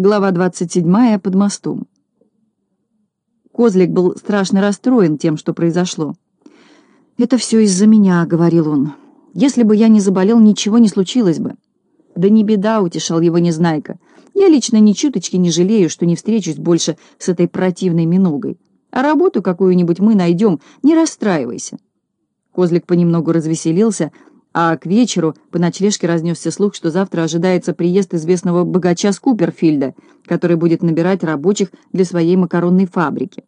Глава 27 под мостом. Козлик был страшно расстроен тем, что произошло. «Это все из-за меня», — говорил он. «Если бы я не заболел, ничего не случилось бы». «Да не беда», — утешал его Незнайка. «Я лично ни чуточки не жалею, что не встречусь больше с этой противной миногой. А работу какую-нибудь мы найдем, не расстраивайся». Козлик понемногу развеселился, — а к вечеру по ночлежке разнесся слух, что завтра ожидается приезд известного богача Скуперфильда, который будет набирать рабочих для своей макаронной фабрики.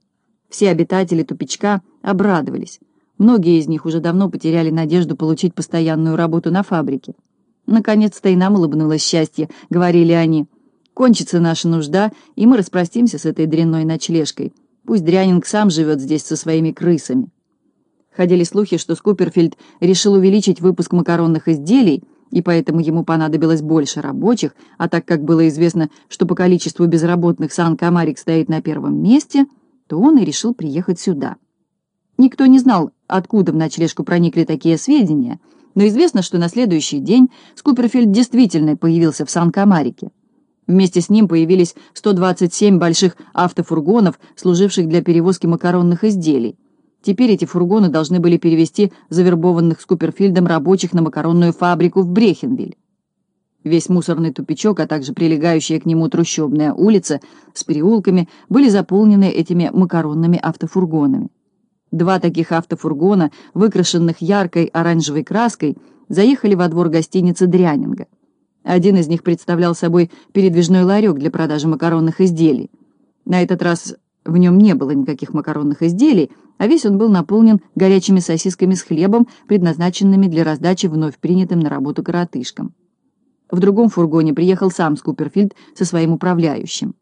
Все обитатели тупичка обрадовались. Многие из них уже давно потеряли надежду получить постоянную работу на фабрике. «Наконец-то и нам улыбнулось счастье», — говорили они. «Кончится наша нужда, и мы распростимся с этой дрянной ночлежкой. Пусть Дрянинг сам живет здесь со своими крысами». Ходили слухи, что Скуперфильд решил увеличить выпуск макаронных изделий, и поэтому ему понадобилось больше рабочих, а так как было известно, что по количеству безработных Сан-Камарик стоит на первом месте, то он и решил приехать сюда. Никто не знал, откуда в ночлежку проникли такие сведения, но известно, что на следующий день Скуперфильд действительно появился в Сан-Камарике. Вместе с ним появились 127 больших автофургонов, служивших для перевозки макаронных изделий. Теперь эти фургоны должны были перевести завербованных Скуперфильдом рабочих на макаронную фабрику в Брехенвиль. Весь мусорный тупичок, а также прилегающая к нему трущобная улица с переулками были заполнены этими макаронными автофургонами. Два таких автофургона, выкрашенных яркой оранжевой краской, заехали во двор гостиницы Дрянинга. Один из них представлял собой передвижной ларек для продажи макаронных изделий. На этот раз в нем не было никаких макаронных изделий, а весь он был наполнен горячими сосисками с хлебом, предназначенными для раздачи вновь принятым на работу коротышкам. В другом фургоне приехал сам Скуперфильд со своим управляющим.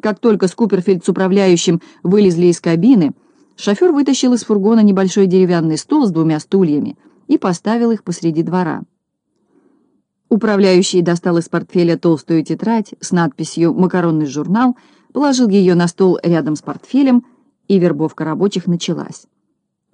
Как только Скуперфильд с управляющим вылезли из кабины, шофер вытащил из фургона небольшой деревянный стол с двумя стульями и поставил их посреди двора. Управляющий достал из портфеля толстую тетрадь с надписью «Макаронный журнал», положил ее на стол рядом с портфелем и вербовка рабочих началась.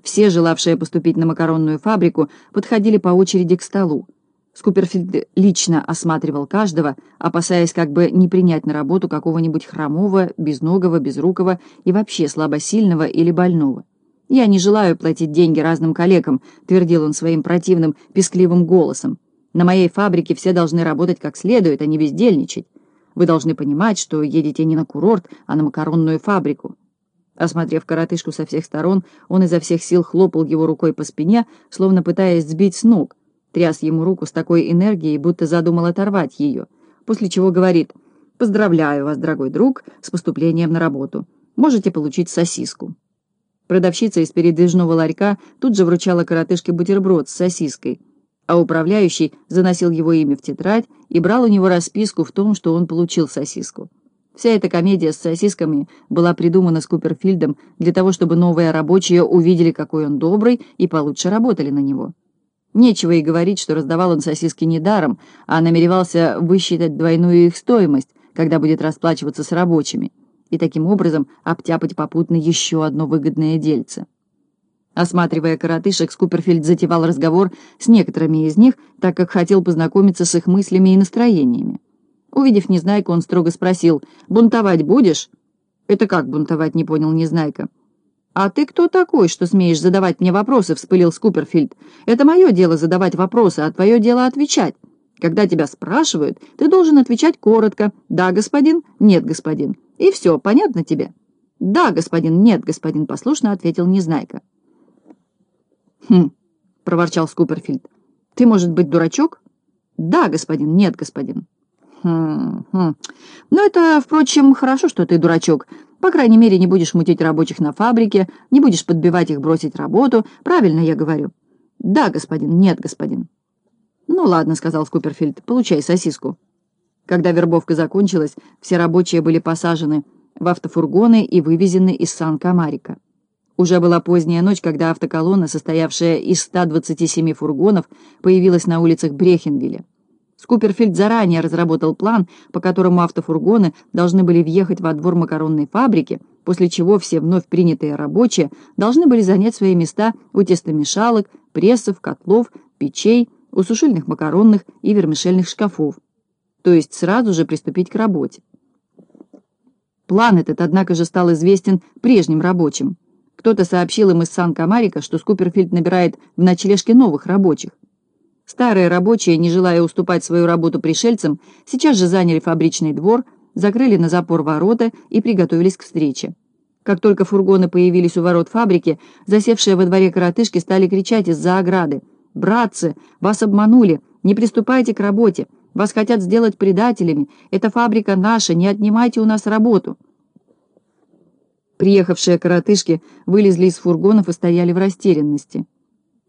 Все, желавшие поступить на макаронную фабрику, подходили по очереди к столу. Скуперфильд лично осматривал каждого, опасаясь как бы не принять на работу какого-нибудь хромого, безногого, безрукого и вообще слабосильного или больного. «Я не желаю платить деньги разным коллегам», — твердил он своим противным, пескливым голосом. «На моей фабрике все должны работать как следует, а не бездельничать. Вы должны понимать, что едете не на курорт, а на макаронную фабрику. Осмотрев коротышку со всех сторон, он изо всех сил хлопал его рукой по спине, словно пытаясь сбить с ног, тряс ему руку с такой энергией, будто задумал оторвать ее, после чего говорит «Поздравляю вас, дорогой друг, с поступлением на работу. Можете получить сосиску». Продавщица из передвижного ларька тут же вручала коротышке бутерброд с сосиской, а управляющий заносил его имя в тетрадь и брал у него расписку в том, что он получил сосиску. Вся эта комедия с сосисками была придумана Скуперфильдом для того, чтобы новые рабочие увидели, какой он добрый, и получше работали на него. Нечего и говорить, что раздавал он сосиски недаром, а намеревался высчитать двойную их стоимость, когда будет расплачиваться с рабочими, и таким образом обтяпать попутно еще одно выгодное дельце. Осматривая коротышек, Скуперфильд затевал разговор с некоторыми из них, так как хотел познакомиться с их мыслями и настроениями. Увидев Незнайку, он строго спросил, «Бунтовать будешь?» «Это как бунтовать?» — не понял Незнайка. «А ты кто такой, что смеешь задавать мне вопросы?» — вспылил Скуперфильд. «Это мое дело задавать вопросы, а твое дело отвечать. Когда тебя спрашивают, ты должен отвечать коротко. Да, господин, нет, господин. И все, понятно тебе?» «Да, господин, нет, господин», — послушно ответил Незнайка. «Хм», — проворчал Скуперфильд. «Ты, может быть, дурачок?» «Да, господин, нет, господин». Хм, хм. Ну, это, впрочем, хорошо, что ты дурачок. По крайней мере, не будешь мутить рабочих на фабрике, не будешь подбивать их бросить работу. Правильно я говорю? Да, господин, нет, господин. Ну, ладно, сказал Скуперфильд, получай сосиску. Когда вербовка закончилась, все рабочие были посажены в автофургоны и вывезены из Сан-Камарика. Уже была поздняя ночь, когда автоколонна, состоявшая из 127 фургонов, появилась на улицах Брехенвилля. Скуперфильд заранее разработал план, по которому автофургоны должны были въехать во двор макаронной фабрики, после чего все вновь принятые рабочие должны были занять свои места у тестомешалок, прессов, котлов, печей, у сушильных макаронных и вермишельных шкафов, то есть сразу же приступить к работе. План этот, однако же, стал известен прежним рабочим. Кто-то сообщил им из Сан-Камарика, что Скуперфильд набирает в ночлежке новых рабочих. Старые рабочие, не желая уступать свою работу пришельцам, сейчас же заняли фабричный двор, закрыли на запор ворота и приготовились к встрече. Как только фургоны появились у ворот фабрики, засевшие во дворе коротышки стали кричать из-за ограды. «Братцы, вас обманули! Не приступайте к работе! Вас хотят сделать предателями! Эта фабрика наша, не отнимайте у нас работу!» Приехавшие коротышки вылезли из фургонов и стояли в растерянности.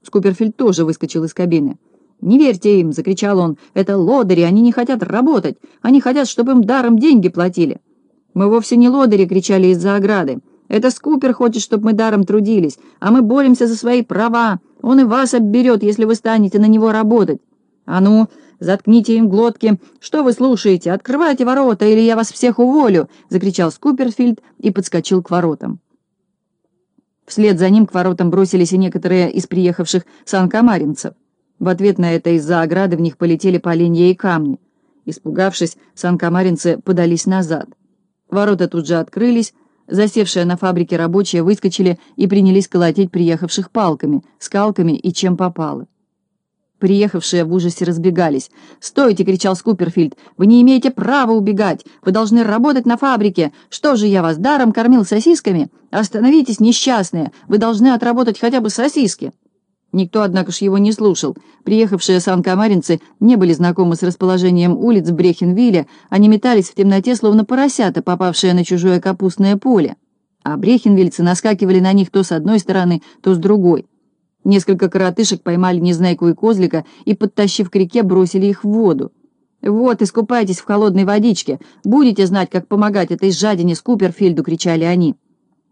Скуперфильд тоже выскочил из кабины. «Не верьте им!» — закричал он. «Это лодыри, они не хотят работать! Они хотят, чтобы им даром деньги платили!» «Мы вовсе не лодыри!» — кричали из-за ограды. «Это Скупер хочет, чтобы мы даром трудились, а мы боремся за свои права! Он и вас обберет, если вы станете на него работать! А ну, заткните им глотки! Что вы слушаете? Открывайте ворота, или я вас всех уволю!» — закричал Скуперфильд и подскочил к воротам. Вслед за ним к воротам бросились и некоторые из приехавших санкомаринцев. В ответ на это из-за ограды в них полетели поленья и камни. Испугавшись, санкомаринцы подались назад. Ворота тут же открылись, засевшие на фабрике рабочие выскочили и принялись колотить приехавших палками, скалками и чем попало. Приехавшие в ужасе разбегались. «Стойте!» — кричал Скуперфильд. «Вы не имеете права убегать! Вы должны работать на фабрике! Что же я вас даром кормил сосисками? Остановитесь, несчастные! Вы должны отработать хотя бы сосиски!» Никто, однако ж, его не слушал. Приехавшие санкомаринцы не были знакомы с расположением улиц Брехенвилля, они метались в темноте, словно поросята, попавшие на чужое капустное поле. А брехенвильцы наскакивали на них то с одной стороны, то с другой. Несколько коротышек поймали Незнайку и Козлика и, подтащив к реке, бросили их в воду. «Вот, искупайтесь в холодной водичке, будете знать, как помогать этой жадине Скуперфильду!» — кричали они.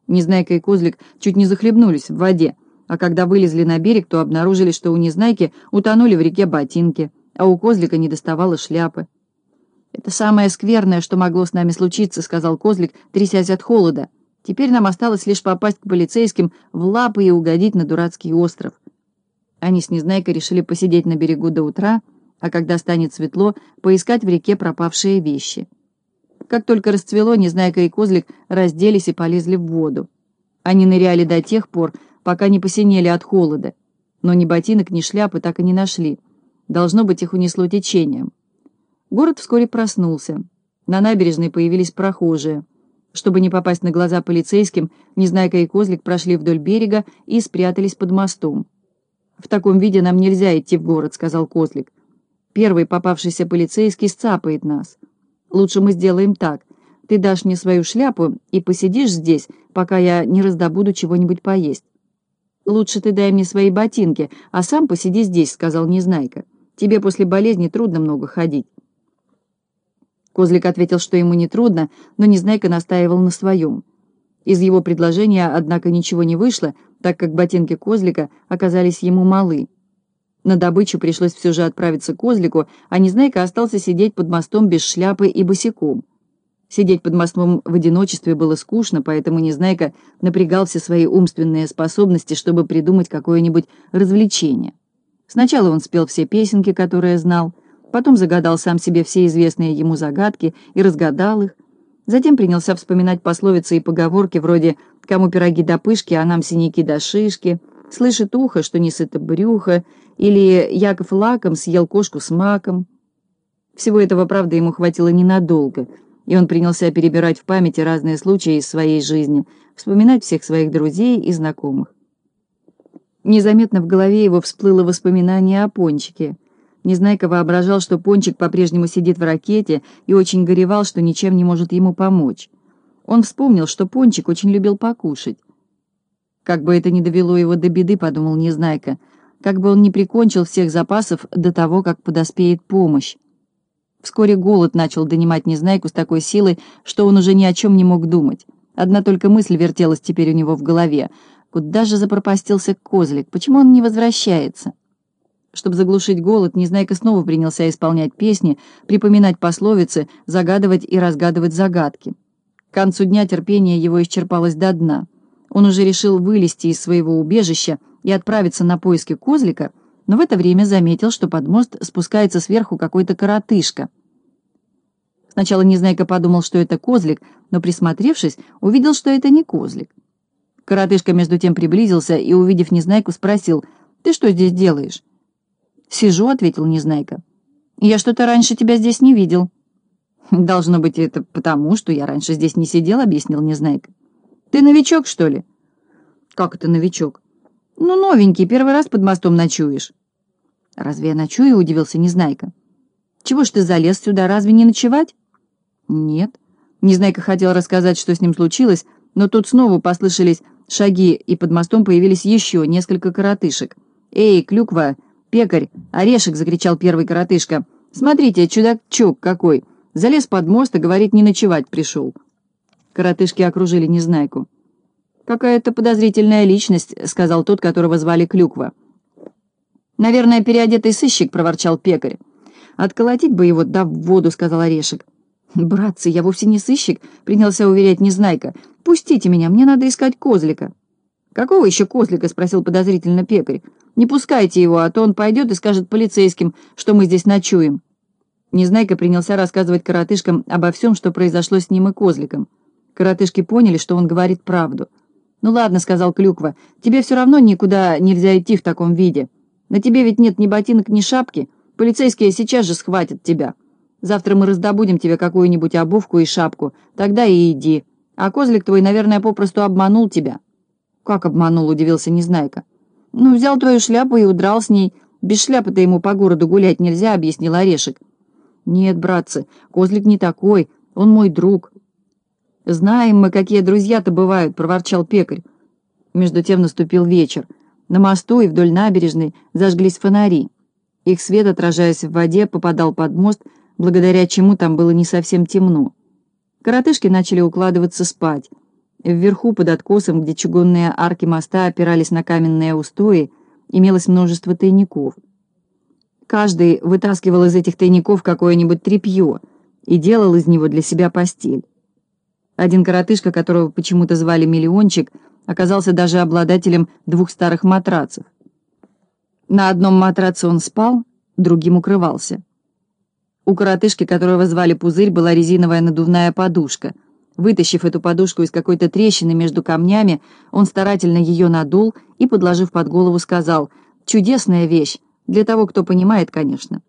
Незнайка и Козлик чуть не захлебнулись в воде а когда вылезли на берег, то обнаружили, что у Незнайки утонули в реке ботинки, а у Козлика не доставало шляпы. «Это самое скверное, что могло с нами случиться», — сказал Козлик, трясясь от холода. «Теперь нам осталось лишь попасть к полицейским в лапы и угодить на дурацкий остров». Они с Незнайкой решили посидеть на берегу до утра, а когда станет светло, поискать в реке пропавшие вещи. Как только расцвело, Незнайка и Козлик разделись и полезли в воду. Они ныряли до тех пор, пока не посинели от холода. Но ни ботинок, ни шляпы так и не нашли. Должно быть, их унесло течением. Город вскоре проснулся. На набережной появились прохожие. Чтобы не попасть на глаза полицейским, Незнайка и Козлик прошли вдоль берега и спрятались под мостом. «В таком виде нам нельзя идти в город», — сказал Козлик. «Первый попавшийся полицейский сцапает нас. Лучше мы сделаем так. Ты дашь мне свою шляпу и посидишь здесь, пока я не раздобуду чего-нибудь поесть. «Лучше ты дай мне свои ботинки, а сам посиди здесь», — сказал Незнайка. «Тебе после болезни трудно много ходить». Козлик ответил, что ему не трудно, но Незнайка настаивал на своем. Из его предложения, однако, ничего не вышло, так как ботинки Козлика оказались ему малы. На добычу пришлось все же отправиться к Козлику, а Незнайка остался сидеть под мостом без шляпы и босиком. Сидеть под мостом в одиночестве было скучно, поэтому Незнайка напрягал все свои умственные способности, чтобы придумать какое-нибудь развлечение. Сначала он спел все песенки, которые знал, потом загадал сам себе все известные ему загадки и разгадал их, затем принялся вспоминать пословицы и поговорки вроде «кому пироги до пышки, а нам синяки до шишки», «слышит ухо, что не сыто брюхо» или «Яков лаком съел кошку с маком». Всего этого, правда, ему хватило ненадолго — и он принялся перебирать в памяти разные случаи из своей жизни, вспоминать всех своих друзей и знакомых. Незаметно в голове его всплыло воспоминание о Пончике. Незнайка воображал, что Пончик по-прежнему сидит в ракете и очень горевал, что ничем не может ему помочь. Он вспомнил, что Пончик очень любил покушать. Как бы это ни довело его до беды, подумал Незнайка, как бы он не прикончил всех запасов до того, как подоспеет помощь. Вскоре голод начал донимать Незнайку с такой силой, что он уже ни о чем не мог думать. Одна только мысль вертелась теперь у него в голове. Куда же запропастился козлик? Почему он не возвращается? Чтобы заглушить голод, Незнайка снова принялся исполнять песни, припоминать пословицы, загадывать и разгадывать загадки. К концу дня терпение его исчерпалось до дна. Он уже решил вылезти из своего убежища и отправиться на поиски козлика, но в это время заметил, что под мост спускается сверху какой-то коротышка. Сначала Незнайка подумал, что это козлик, но, присмотревшись, увидел, что это не козлик. Коротышка между тем приблизился и, увидев Незнайку, спросил, «Ты что здесь делаешь?» «Сижу», — ответил Незнайка. «Я что-то раньше тебя здесь не видел». «Должно быть, это потому, что я раньше здесь не сидел», — объяснил Незнайка. «Ты новичок, что ли?» «Как это новичок?» «Ну, новенький, первый раз под мостом ночуешь». «Разве я ночую?» — удивился Незнайка. «Чего ж ты залез сюда, разве не ночевать?» «Нет». Незнайка хотел рассказать, что с ним случилось, но тут снова послышались шаги, и под мостом появились еще несколько коротышек. «Эй, клюква, пекарь, орешек!» — закричал первый коротышка. «Смотрите, чудак-чук какой! Залез под мост и, говорит, не ночевать пришел». Коротышки окружили Незнайку. «Какая-то подозрительная личность», — сказал тот, которого звали Клюква. «Наверное, переодетый сыщик», — проворчал пекарь. «Отколотить бы его, да в воду», — сказал Орешек. «Братцы, я вовсе не сыщик», — принялся уверять Незнайка. «Пустите меня, мне надо искать козлика». «Какого еще козлика?» — спросил подозрительно пекарь. «Не пускайте его, а то он пойдет и скажет полицейским, что мы здесь ночуем». Незнайка принялся рассказывать коротышкам обо всем, что произошло с ним и козликом. Коротышки поняли, что он говорит правду. «Ну ладно», — сказал Клюква, — «тебе все равно никуда нельзя идти в таком виде. На тебе ведь нет ни ботинок, ни шапки. Полицейские сейчас же схватят тебя». Завтра мы раздобудем тебе какую-нибудь обувку и шапку. Тогда и иди. А козлик твой, наверное, попросту обманул тебя». «Как обманул?» — удивился Незнайка. «Ну, взял твою шляпу и удрал с ней. Без шляпы-то ему по городу гулять нельзя», — объяснил Орешек. «Нет, братцы, козлик не такой. Он мой друг». «Знаем мы, какие друзья-то бывают», — проворчал пекарь. Между тем наступил вечер. На мосту и вдоль набережной зажглись фонари. Их свет, отражаясь в воде, попадал под мост — благодаря чему там было не совсем темно. Коротышки начали укладываться спать. Вверху, под откосом, где чугунные арки моста опирались на каменные устои, имелось множество тайников. Каждый вытаскивал из этих тайников какое-нибудь тряпье и делал из него для себя постель. Один коротышка, которого почему-то звали Миллиончик, оказался даже обладателем двух старых матрацев. На одном матраце он спал, другим укрывался. У коротышки, которого звали Пузырь, была резиновая надувная подушка. Вытащив эту подушку из какой-то трещины между камнями, он старательно ее надул и, подложив под голову, сказал «Чудесная вещь, для того, кто понимает, конечно».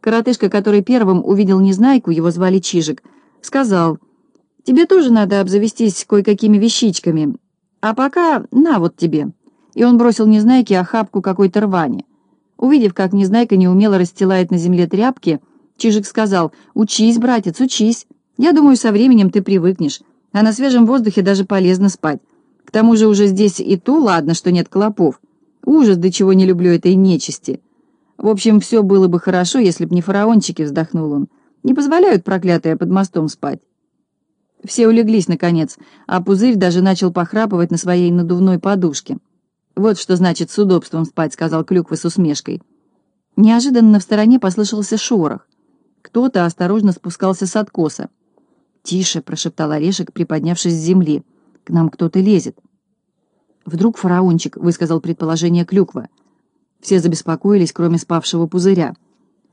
Коротышка, который первым увидел Незнайку, его звали Чижик, сказал «Тебе тоже надо обзавестись кое-какими вещичками, а пока на вот тебе». И он бросил Незнайке охапку какой-то рвани. Увидев, как Незнайка неумело расстилает на земле тряпки, Чижик сказал, «Учись, братец, учись. Я думаю, со временем ты привыкнешь, а на свежем воздухе даже полезно спать. К тому же уже здесь и то ладно, что нет клопов. Ужас, до чего не люблю этой нечисти. В общем, все было бы хорошо, если б не фараончики», — вздохнул он. «Не позволяют проклятые под мостом спать». Все улеглись, наконец, а Пузырь даже начал похрапывать на своей надувной подушке. «Вот что значит с удобством спать», — сказал Клюква с усмешкой. Неожиданно в стороне послышался шорох. Кто-то осторожно спускался с откоса. «Тише!» — прошептал Орешек, приподнявшись с земли. «К нам кто-то лезет». «Вдруг фараончик», — высказал предположение Клюква. Все забеспокоились, кроме спавшего пузыря.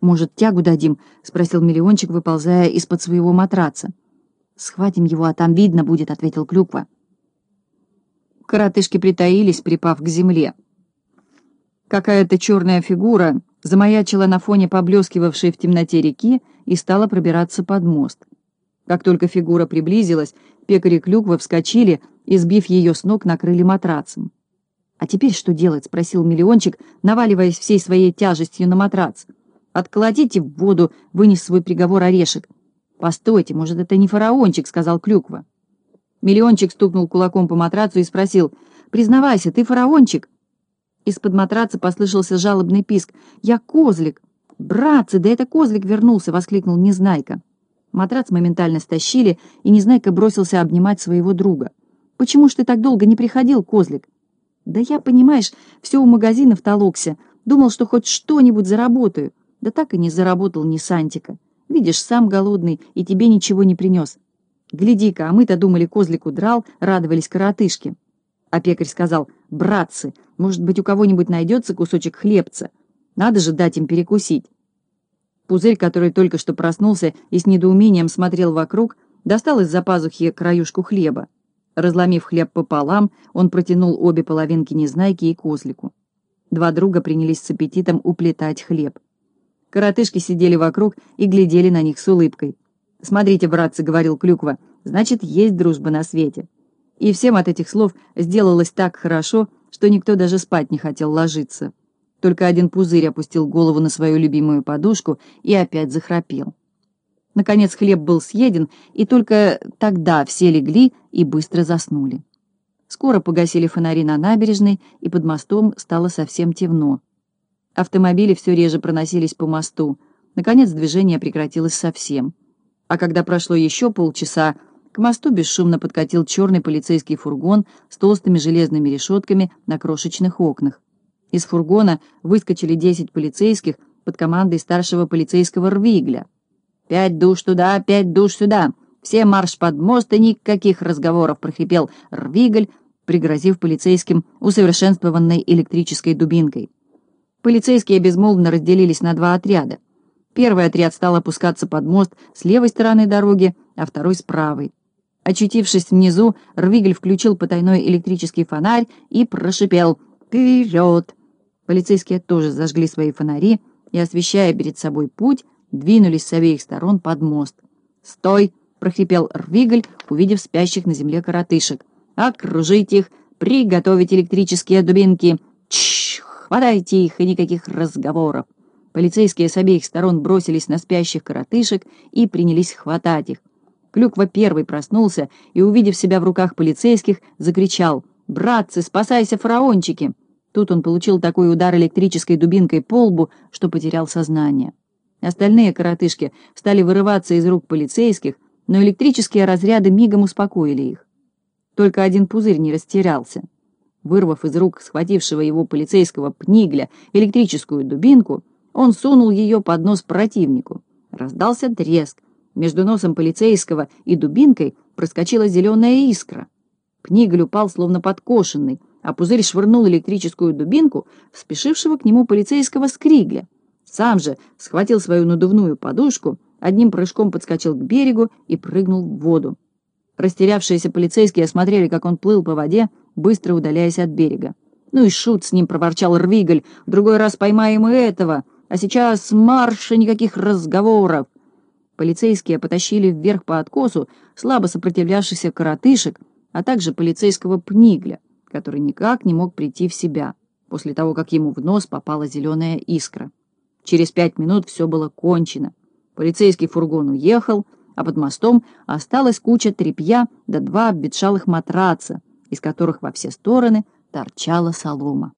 «Может, тягу дадим?» — спросил Миллиончик, выползая из-под своего матраца. «Схватим его, а там видно будет», — ответил Клюква. Коротышки притаились, припав к земле. Какая-то черная фигура замаячила на фоне поблескивавшей в темноте реки и стала пробираться под мост. Как только фигура приблизилась, пекари Клюква вскочили и, сбив ее с ног, накрыли матрацем. «А теперь что делать?» — спросил Миллиончик, наваливаясь всей своей тяжестью на матрац. «Отколотите в воду», — вынес свой приговор Орешек. «Постойте, может, это не фараончик», — сказал Клюква. Миллиончик стукнул кулаком по матрацу и спросил, «Признавайся, ты фараончик?» Из-под матраца послышался жалобный писк. «Я козлик!» «Братцы, да это козлик вернулся!» — воскликнул Незнайка. Матрац моментально стащили, и Незнайка бросился обнимать своего друга. «Почему ж ты так долго не приходил, козлик?» «Да я, понимаешь, все у магазинов толокся. Думал, что хоть что-нибудь заработаю. Да так и не заработал ни сантика. Видишь, сам голодный, и тебе ничего не принес. Гляди-ка, а мы-то думали, козлик удрал, радовались коротышки». А пекарь сказал, «Братцы, может быть, у кого-нибудь найдется кусочек хлебца? Надо же дать им перекусить». Пузырь, который только что проснулся и с недоумением смотрел вокруг, достал из-за пазухи краюшку хлеба. Разломив хлеб пополам, он протянул обе половинки Незнайке и Козлику. Два друга принялись с аппетитом уплетать хлеб. Коротышки сидели вокруг и глядели на них с улыбкой. «Смотрите, братцы», — говорил Клюква, — «значит, есть дружба на свете». И всем от этих слов сделалось так хорошо, что никто даже спать не хотел ложиться. Только один пузырь опустил голову на свою любимую подушку и опять захрапел. Наконец хлеб был съеден, и только тогда все легли и быстро заснули. Скоро погасили фонари на набережной, и под мостом стало совсем темно. Автомобили все реже проносились по мосту. Наконец движение прекратилось совсем. А когда прошло еще полчаса, к мосту бесшумно подкатил черный полицейский фургон с толстыми железными решетками на крошечных окнах. Из фургона выскочили десять полицейских под командой старшего полицейского Рвигля. «Пять душ туда, пять душ сюда! Все марш под мост и никаких разговоров!» — прохрипел Рвигль, пригрозив полицейским усовершенствованной электрической дубинкой. Полицейские безмолвно разделились на два отряда. Первый отряд стал опускаться под мост с левой стороны дороги, а второй с правой. Очутившись внизу, Рвигель включил потайной электрический фонарь и прошипел «Вперед!». Полицейские тоже зажгли свои фонари и, освещая перед собой путь, двинулись с обеих сторон под мост. «Стой!» — прохрипел Рвигель, увидев спящих на земле коротышек. «Окружить их! Приготовить электрические дубинки! Чш! Хватайте их и никаких разговоров!» Полицейские с обеих сторон бросились на спящих коротышек и принялись хватать их. Клюква первый проснулся и, увидев себя в руках полицейских, закричал «Братцы, спасайся, фараончики!» Тут он получил такой удар электрической дубинкой по лбу, что потерял сознание. Остальные коротышки стали вырываться из рук полицейских, но электрические разряды мигом успокоили их. Только один пузырь не растерялся. Вырвав из рук схватившего его полицейского пнигля электрическую дубинку, он сунул ее под нос противнику. Раздался треск, между носом полицейского и дубинкой проскочила зеленая искра. Пнигль упал, словно подкошенный, а пузырь швырнул электрическую дубинку спешившего к нему полицейского скригля. Сам же схватил свою надувную подушку, одним прыжком подскочил к берегу и прыгнул в воду. Растерявшиеся полицейские осмотрели, как он плыл по воде, быстро удаляясь от берега. «Ну и шут с ним!» — проворчал Рвигаль. «В другой раз поймаем и этого! А сейчас марш и никаких разговоров!» Полицейские потащили вверх по откосу слабо сопротивлявшихся коротышек, а также полицейского пнигля, который никак не мог прийти в себя после того, как ему в нос попала зеленая искра. Через пять минут все было кончено. Полицейский фургон уехал, а под мостом осталась куча тряпья да два обветшалых матраца, из которых во все стороны торчала солома.